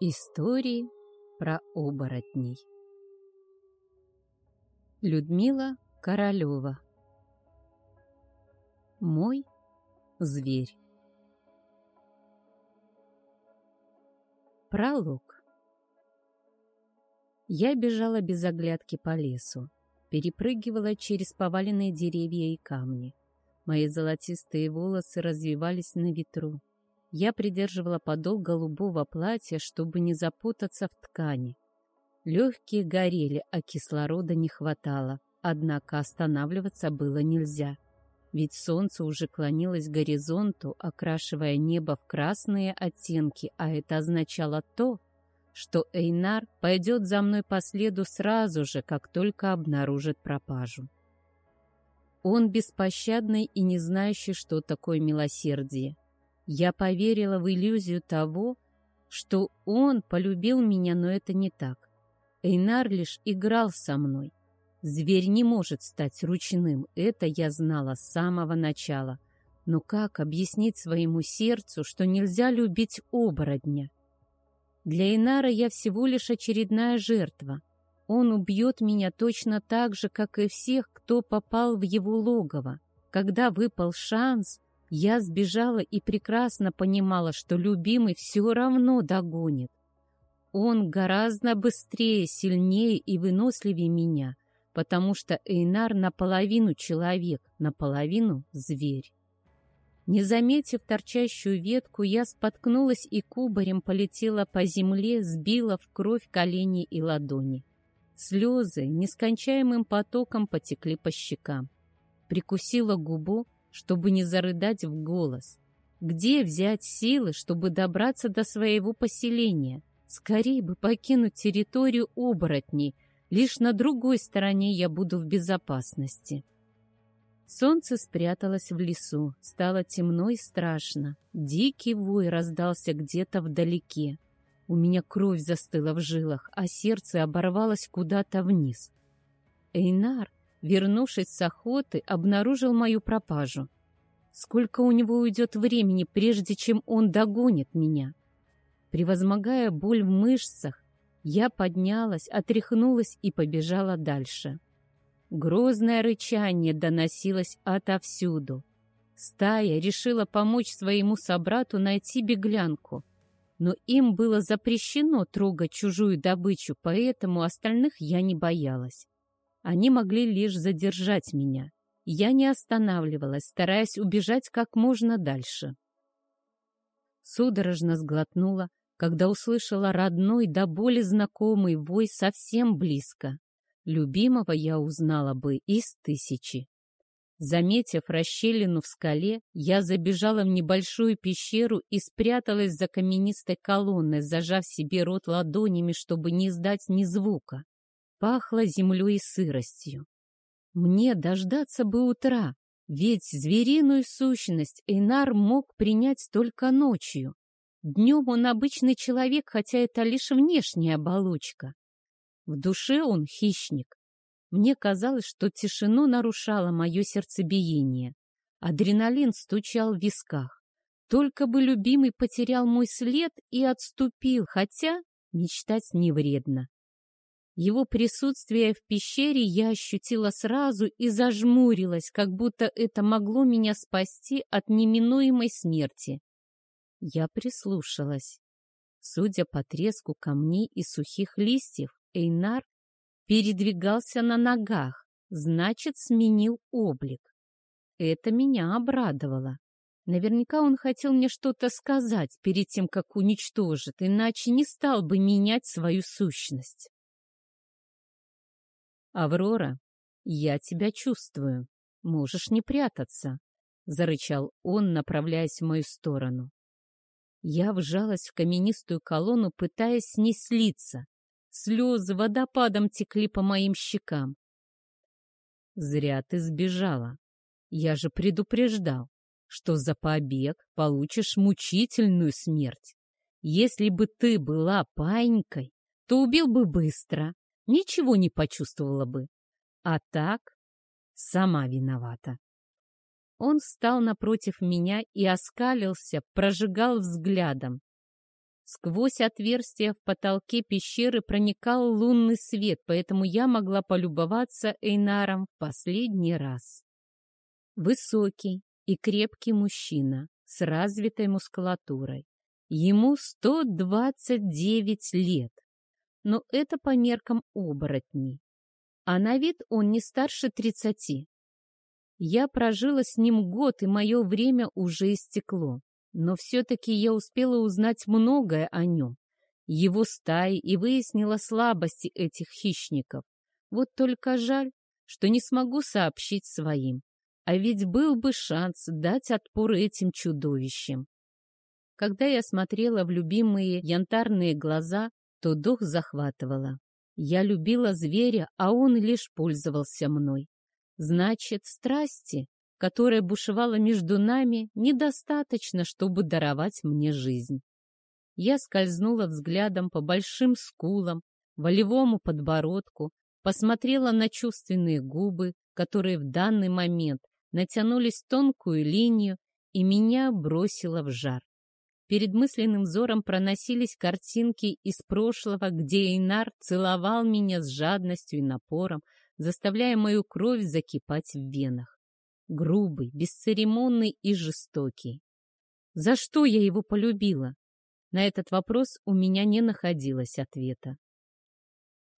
Истории про оборотней. Людмила Королева. Мой зверь. Пролог. Я бежала без оглядки по лесу, перепрыгивала через поваленные деревья и камни. Мои золотистые волосы развивались на ветру. Я придерживала подол голубого платья, чтобы не запутаться в ткани. Легкие горели, а кислорода не хватало. Однако останавливаться было нельзя. Ведь солнце уже клонилось к горизонту, окрашивая небо в красные оттенки, а это означало то, что Эйнар пойдет за мной по следу сразу же, как только обнаружит пропажу. Он беспощадный и не знающий, что такое милосердие. Я поверила в иллюзию того, что он полюбил меня, но это не так. Эйнар лишь играл со мной. Зверь не может стать ручным, это я знала с самого начала. Но как объяснить своему сердцу, что нельзя любить оборотня? Для Эйнара я всего лишь очередная жертва. Он убьет меня точно так же, как и всех, кто попал в его логово. Когда выпал шанс, я сбежала и прекрасно понимала, что любимый все равно догонит. Он гораздо быстрее, сильнее и выносливее меня, потому что Эйнар наполовину человек, наполовину зверь. Не заметив торчащую ветку, я споткнулась и кубарем полетела по земле, сбила в кровь колени и ладони. Слезы нескончаемым потоком потекли по щекам. Прикусила губу, чтобы не зарыдать в голос. Где взять силы, чтобы добраться до своего поселения? Скорее бы покинуть территорию оборотней. Лишь на другой стороне я буду в безопасности. Солнце спряталось в лесу, стало темно и страшно. Дикий вой раздался где-то вдалеке. У меня кровь застыла в жилах, а сердце оборвалось куда-то вниз. Эйнар вернувшись с охоты, обнаружил мою пропажу. Сколько у него уйдет времени, прежде чем он догонит меня? Превозмогая боль в мышцах, я поднялась, отряхнулась и побежала дальше. Грозное рычание доносилось отовсюду. Стая решила помочь своему собрату найти беглянку, но им было запрещено трогать чужую добычу, поэтому остальных я не боялась. Они могли лишь задержать меня. Я не останавливалась, стараясь убежать как можно дальше. Судорожно сглотнула, когда услышала родной до боли знакомый вой совсем близко. Любимого я узнала бы из тысячи. Заметив расщелину в скале, я забежала в небольшую пещеру и спряталась за каменистой колонной, зажав себе рот ладонями, чтобы не издать ни звука. Пахло землей и сыростью. Мне дождаться бы утра, ведь звериную сущность Эйнар мог принять только ночью. Днем он обычный человек, хотя это лишь внешняя оболочка. В душе он хищник. Мне казалось, что тишину нарушало мое сердцебиение. Адреналин стучал в висках. Только бы любимый потерял мой след и отступил, хотя мечтать не вредно. Его присутствие в пещере я ощутила сразу и зажмурилась, как будто это могло меня спасти от неминуемой смерти. Я прислушалась. Судя по треску камней и сухих листьев, Эйнар передвигался на ногах, значит, сменил облик. Это меня обрадовало. Наверняка он хотел мне что-то сказать перед тем, как уничтожит, иначе не стал бы менять свою сущность. «Аврора, я тебя чувствую. Можешь не прятаться», — зарычал он, направляясь в мою сторону. Я вжалась в каменистую колонну, пытаясь с ней слиться. Слезы водопадом текли по моим щекам. «Зря ты сбежала. Я же предупреждал, что за побег получишь мучительную смерть. Если бы ты была панькой, то убил бы быстро, ничего не почувствовала бы. А так сама виновата. Он встал напротив меня и оскалился, прожигал взглядом. Сквозь отверстия в потолке пещеры проникал лунный свет, поэтому я могла полюбоваться Эйнаром в последний раз. Высокий и крепкий мужчина с развитой мускулатурой. Ему 129 лет, но это по меркам оборотней. А на вид он не старше 30. Я прожила с ним год, и мое время уже истекло. Но все-таки я успела узнать многое о нем, его стаи и выяснила слабости этих хищников. Вот только жаль, что не смогу сообщить своим. А ведь был бы шанс дать отпор этим чудовищам. Когда я смотрела в любимые янтарные глаза, то дух захватывало. Я любила зверя, а он лишь пользовался мной. Значит, страсти, которая бушевала между нами, недостаточно, чтобы даровать мне жизнь. Я скользнула взглядом по большим скулам, волевому подбородку, посмотрела на чувственные губы, которые в данный момент натянулись тонкую линию, и меня бросило в жар. Перед мысленным взором проносились картинки из прошлого, где Эйнар целовал меня с жадностью и напором, заставляя мою кровь закипать в венах. Грубый, бесцеремонный и жестокий. За что я его полюбила? На этот вопрос у меня не находилось ответа.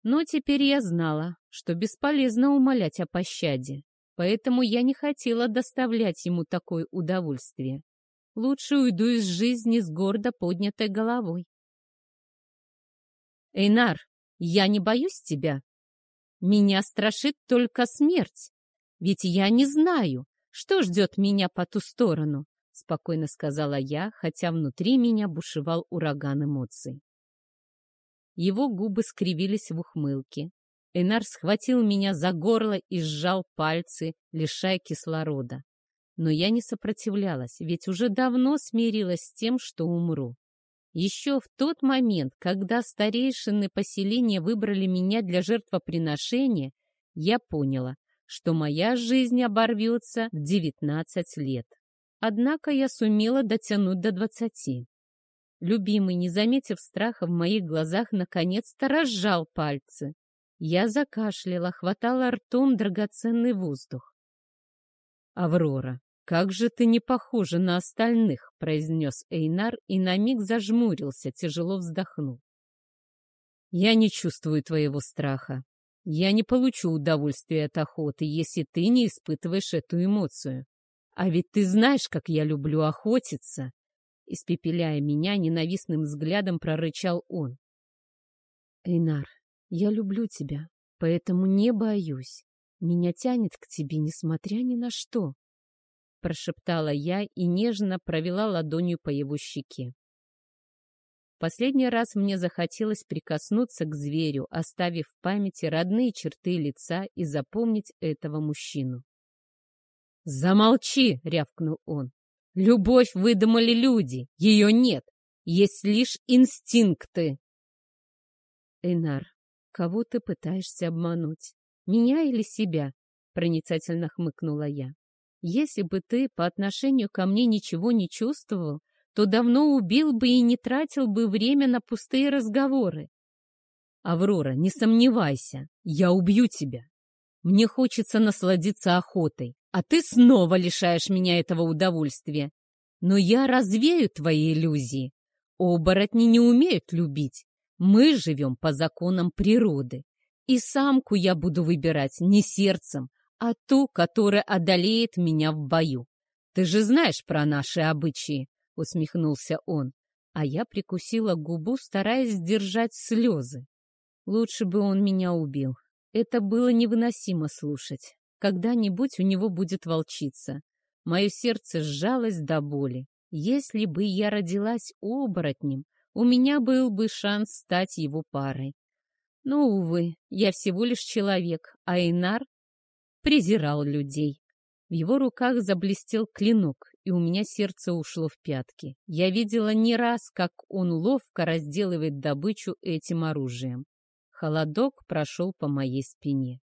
Но теперь я знала, что бесполезно умолять о пощаде, поэтому я не хотела доставлять ему такое удовольствие. Лучше уйду из жизни с гордо поднятой головой. «Эйнар, я не боюсь тебя. Меня страшит только смерть, ведь я не знаю, что ждет меня по ту сторону», спокойно сказала я, хотя внутри меня бушевал ураган эмоций. Его губы скривились в ухмылке. Эйнар схватил меня за горло и сжал пальцы, лишая кислорода. Но я не сопротивлялась, ведь уже давно смирилась с тем, что умру. Еще в тот момент, когда старейшины поселения выбрали меня для жертвоприношения, я поняла, что моя жизнь оборвется в 19 лет. Однако я сумела дотянуть до двадцати. Любимый, не заметив страха в моих глазах, наконец-то разжал пальцы. Я закашляла, хватала ртом драгоценный воздух. «Аврора, как же ты не похожа на остальных!» — произнес Эйнар и на миг зажмурился, тяжело вздохнул. «Я не чувствую твоего страха. Я не получу удовольствия от охоты, если ты не испытываешь эту эмоцию. А ведь ты знаешь, как я люблю охотиться!» Испепеляя меня, ненавистным взглядом прорычал он. «Эйнар, я люблю тебя, поэтому не боюсь. Меня тянет к тебе, несмотря ни на что. Прошептала я и нежно провела ладонью по его щеке. Последний раз мне захотелось прикоснуться к зверю, оставив в памяти родные черты лица и запомнить этого мужчину. «Замолчи!» — рявкнул он. «Любовь выдумали люди, ее нет, есть лишь инстинкты!» Эйнар, кого ты пытаешься обмануть? Меня или себя? Проницательно хмыкнула я. Если бы ты по отношению ко мне ничего не чувствовал, то давно убил бы и не тратил бы время на пустые разговоры. Аврора, не сомневайся, я убью тебя. Мне хочется насладиться охотой, а ты снова лишаешь меня этого удовольствия. Но я развею твои иллюзии. Оборотни не умеют любить, мы живем по законам природы, и самку я буду выбирать не сердцем, а ту, которая одолеет меня в бою. Ты же знаешь про наши обычаи, — усмехнулся он, а я прикусила губу, стараясь сдержать слезы. Лучше бы он меня убил. Это было невыносимо слушать. Когда-нибудь у него будет волчица. Мое сердце сжалось до боли. Если бы я родилась оборотнем, у меня был бы шанс стать его парой. Но, увы, я всего лишь человек, а Эйнар презирал людей. В его руках заблестел клинок, и у меня сердце ушло в пятки. Я видела не раз, как он ловко разделывает добычу этим оружием. Холодок прошел по моей спине.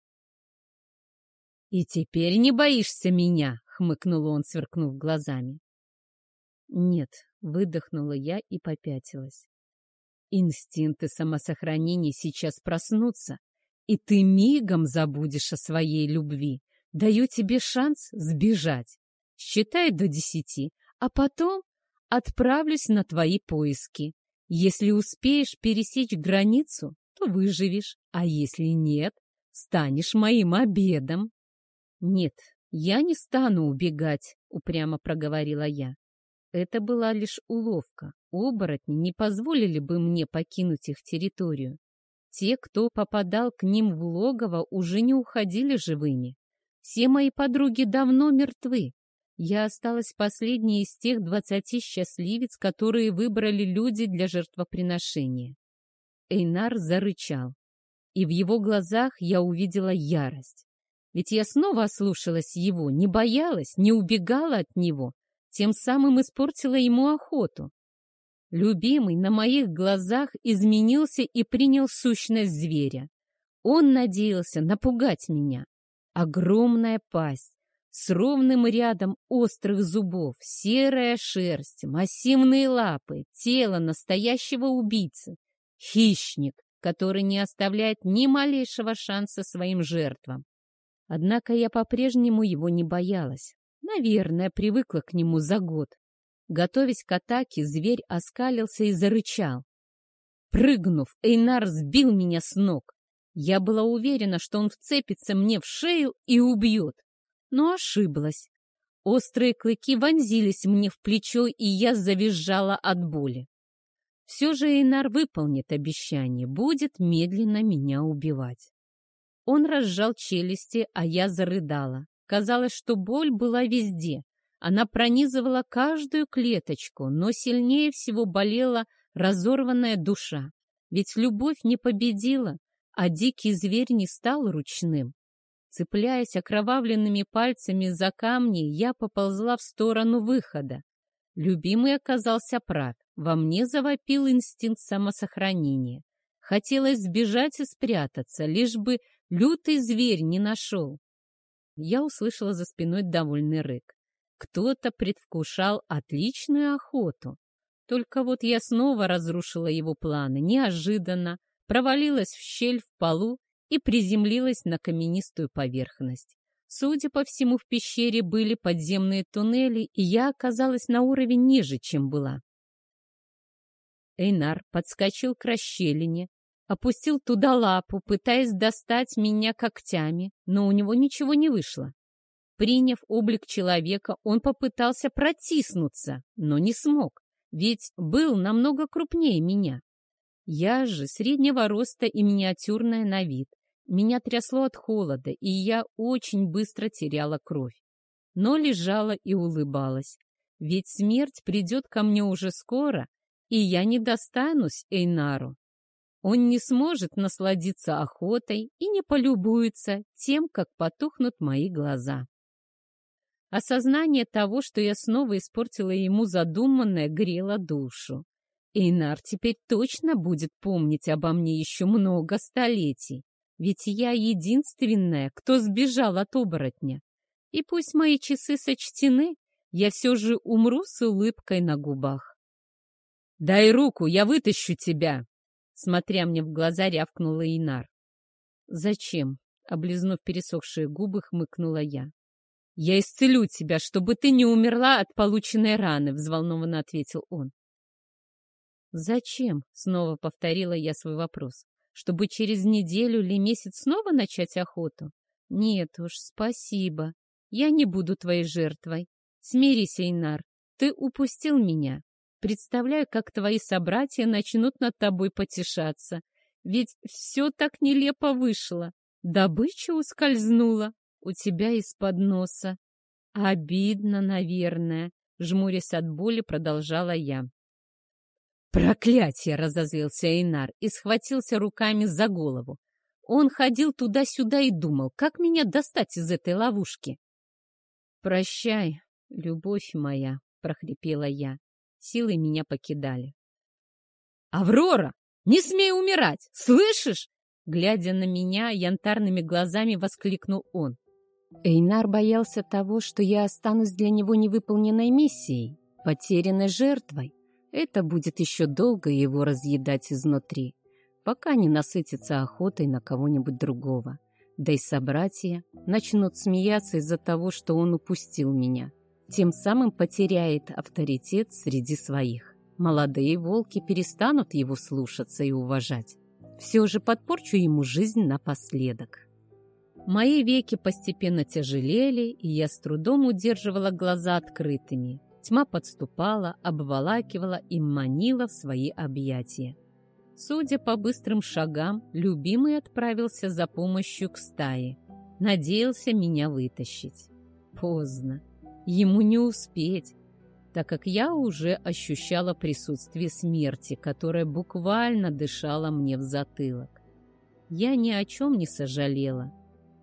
«И теперь не боишься меня?» — хмыкнул он, сверкнув глазами. «Нет, Выдохнула я и попятилась. Инстинкты самосохранения сейчас проснутся, и ты мигом забудешь о своей любви. Даю тебе шанс сбежать. Считай до десяти, а потом отправлюсь на твои поиски. Если успеешь пересечь границу, то выживешь, а если нет, станешь моим обедом. Нет, я не стану убегать, упрямо проговорила я. Это была лишь уловка. Оборотни не позволили бы мне покинуть их территорию. Те, кто попадал к ним в логово, уже не уходили живыми. Все мои подруги давно мертвы. Я осталась последней из тех двадцати счастливец, которые выбрали люди для жертвоприношения. Эйнар зарычал, и в его глазах я увидела ярость. Ведь я снова ослушалась его, не боялась, не убегала от него, тем самым испортила ему охоту. Любимый на моих глазах изменился и принял сущность зверя. Он надеялся напугать меня. Огромная пасть, с ровным рядом острых зубов, серая шерсть, массивные лапы, тело настоящего убийцы. Хищник, который не оставляет ни малейшего шанса своим жертвам. Однако я по-прежнему его не боялась. Наверное, привыкла к нему за год. Готовясь к атаке, зверь оскалился и зарычал. Прыгнув, Эйнар сбил меня с ног. Я была уверена, что он вцепится мне в шею и убьет. Но ошиблась. Острые клыки вонзились мне в плечо, и я завизжала от боли. Все же Эйнар выполнит обещание, будет медленно меня убивать. Он разжал челюсти, а я зарыдала. Казалось, что боль была везде. Она пронизывала каждую клеточку, но сильнее всего болела разорванная душа. Ведь любовь не победила, а дикий зверь не стал ручным. Цепляясь окровавленными пальцами за камни, я поползла в сторону выхода. Любимый оказался прав. Во мне завопил инстинкт самосохранения. Хотелось сбежать и спрятаться, лишь бы лютый зверь не нашел я услышала за спиной довольный рык. Кто-то предвкушал отличную охоту. Только вот я снова разрушила его планы, неожиданно, провалилась в щель в полу и приземлилась на каменистую поверхность. Судя по всему, в пещере были подземные туннели, и я оказалась на уровень ниже, чем была. Эйнар подскочил к расщелине, опустил туда лапу, пытаясь достать меня когтями, но у него ничего не вышло. Приняв облик человека, он попытался протиснуться, но не смог, ведь был намного крупнее меня. Я же среднего роста и миниатюрная на вид. Меня трясло от холода, и я очень быстро теряла кровь. Но лежала и улыбалась. Ведь смерть придет ко мне уже скоро, и я не достанусь Эйнару. Он не сможет насладиться охотой и не полюбуется тем, как потухнут мои глаза. Осознание того, что я снова испортила ему задуманное, грело душу. Эйнар теперь точно будет помнить обо мне еще много столетий, ведь я единственная, кто сбежал от оборотня. И пусть мои часы сочтены, я все же умру с улыбкой на губах. «Дай руку, я вытащу тебя!» Смотря мне в глаза, рявкнула Инар. «Зачем?» — облизнув пересохшие губы, хмыкнула я. «Я исцелю тебя, чтобы ты не умерла от полученной раны», — взволнованно ответил он. «Зачем?» — снова повторила я свой вопрос. «Чтобы через неделю или месяц снова начать охоту? Нет уж, спасибо. Я не буду твоей жертвой. Смирись, Эйнар. Ты упустил меня. Представляю, как твои собратья начнут над тобой потешаться. Ведь все так нелепо вышло. Добыча ускользнула у тебя из-под носа. Обидно, наверное, жмурясь от боли, продолжала я. «Проклятие!» — разозлился Эйнар и схватился руками за голову. Он ходил туда-сюда и думал, как меня достать из этой ловушки. «Прощай, любовь моя!» — прохрипела я. Силы меня покидали. «Аврора, не смей умирать! Слышишь?» Глядя на меня, янтарными глазами воскликнул он. Эйнар боялся того, что я останусь для него невыполненной миссией, потерянной жертвой. Это будет еще долго его разъедать изнутри, пока не насытится охотой на кого-нибудь другого. Да и собратья начнут смеяться из-за того, что он упустил меня. Тем самым потеряет авторитет среди своих. Молодые волки перестанут его слушаться и уважать. Все же подпорчу ему жизнь напоследок. Мои веки постепенно тяжелели, и я с трудом удерживала глаза открытыми. Тьма подступала, обволакивала и манила в свои объятия. Судя по быстрым шагам, любимый отправился за помощью к стае. Надеялся меня вытащить. Поздно. Ему не успеть, так как я уже ощущала присутствие смерти, которая буквально дышала мне в затылок. Я ни о чем не сожалела.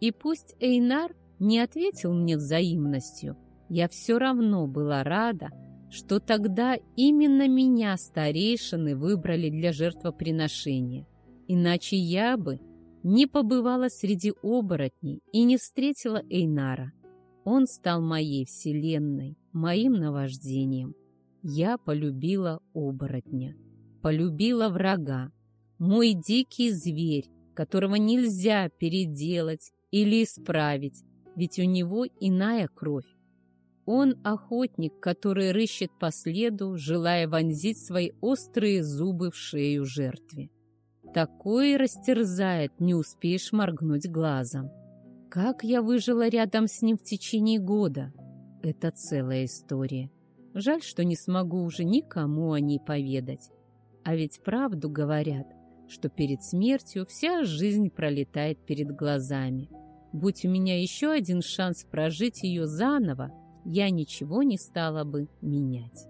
И пусть Эйнар не ответил мне взаимностью, я все равно была рада, что тогда именно меня старейшины выбрали для жертвоприношения. Иначе я бы не побывала среди оборотней и не встретила Эйнара. Он стал моей вселенной, моим наваждением. Я полюбила оборотня, полюбила врага, мой дикий зверь, которого нельзя переделать или исправить, ведь у него иная кровь. Он охотник, который рыщет по следу, желая вонзить свои острые зубы в шею жертве. Такое растерзает, не успеешь моргнуть глазом. Как я выжила рядом с ним в течение года? Это целая история. Жаль, что не смогу уже никому о ней поведать. А ведь правду говорят, что перед смертью вся жизнь пролетает перед глазами. Будь у меня еще один шанс прожить ее заново, я ничего не стала бы менять.